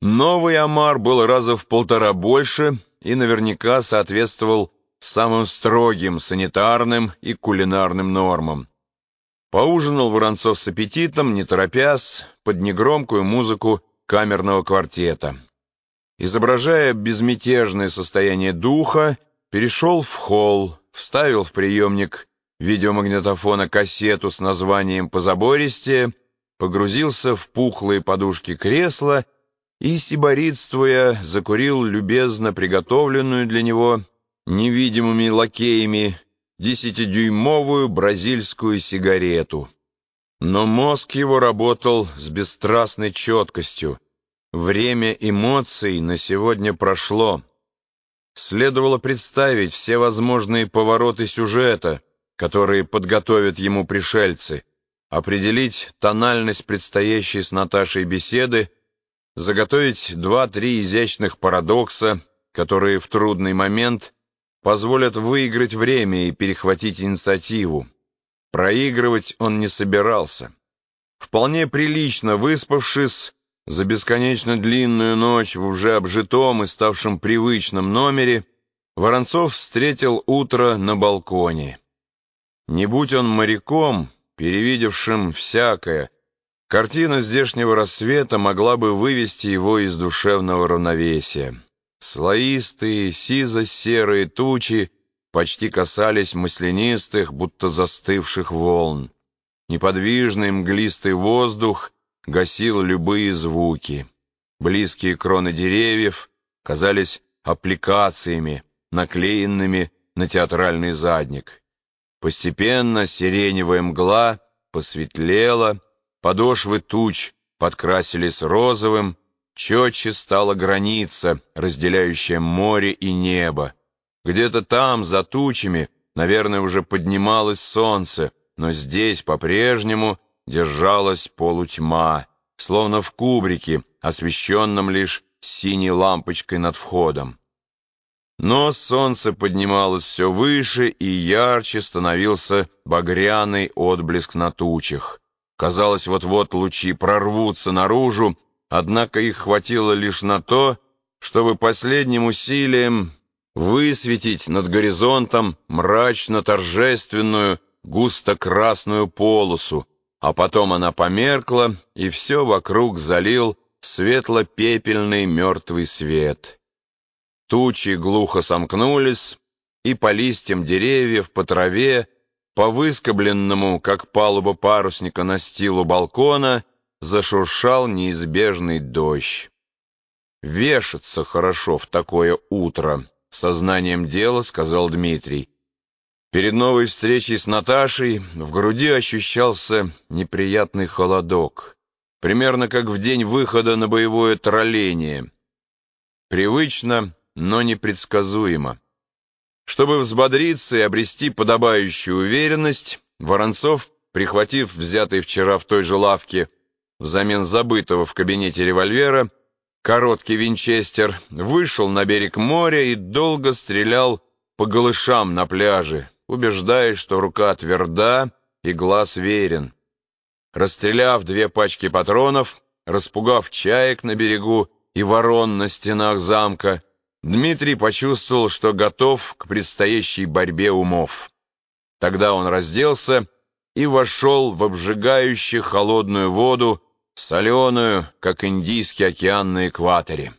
Новый омар был раза в полтора больше и наверняка соответствовал самым строгим санитарным и кулинарным нормам. Поужинал Воронцов с аппетитом, не торопясь, под негромкую музыку камерного квартета. Изображая безмятежное состояние духа, перешел в холл, вставил в приемник видеомагнитофона кассету с названием «Позабористее», погрузился в пухлые подушки кресла и, сиборитствуя, закурил любезно приготовленную для него невидимыми лакеями десятидюймовую бразильскую сигарету. Но мозг его работал с бесстрастной четкостью. Время эмоций на сегодня прошло. Следовало представить все возможные повороты сюжета, которые подготовят ему пришельцы, определить тональность предстоящей с Наташей беседы, заготовить два-три изящных парадокса, которые в трудный момент позволят выиграть время и перехватить инициативу. Проигрывать он не собирался. Вполне прилично выспавшись за бесконечно длинную ночь в уже обжитом и ставшем привычном номере, Воронцов встретил утро на балконе. Не будь он моряком, перевидевшим всякое, картина здешнего рассвета могла бы вывести его из душевного равновесия. Слоистые, сизо-серые тучи почти касались маслянистых, будто застывших волн. Неподвижный мглистый воздух гасил любые звуки. Близкие кроны деревьев казались аппликациями, наклеенными на театральный задник. Постепенно сиреневая мгла посветлела, подошвы туч подкрасились розовым, четче стала граница, разделяющая море и небо. Где-то там, за тучами, наверное, уже поднималось солнце, но здесь по-прежнему держалась полутьма, словно в кубрике, освещенном лишь синей лампочкой над входом. Но солнце поднималось все выше, и ярче становился багряный отблеск на тучах. Казалось, вот-вот лучи прорвутся наружу, однако их хватило лишь на то, чтобы последним усилием высветить над горизонтом мрачно-торжественную густо-красную полосу, а потом она померкла, и все вокруг залил светло-пепельный мертвый свет. Тучи глухо сомкнулись, и по листьям деревьев, по траве, по выскобленному, как палуба парусника на стилу балкона, зашуршал неизбежный дождь. «Вешаться хорошо в такое утро», — сознанием дела сказал Дмитрий. Перед новой встречей с Наташей в груди ощущался неприятный холодок, примерно как в день выхода на боевое тролление. Привычно но непредсказуемо. Чтобы взбодриться и обрести подобающую уверенность, Воронцов, прихватив взятый вчера в той же лавке взамен забытого в кабинете револьвера, короткий винчестер, вышел на берег моря и долго стрелял по голышам на пляже, убеждаясь, что рука тверда и глаз верен. Расстреляв две пачки патронов, распугав чаек на берегу и ворон на стенах замка, Дмитрий почувствовал, что готов к предстоящей борьбе умов. Тогда он разделся и вошел в обжигающую холодную воду, соленую, как Индийский океан на экваторе.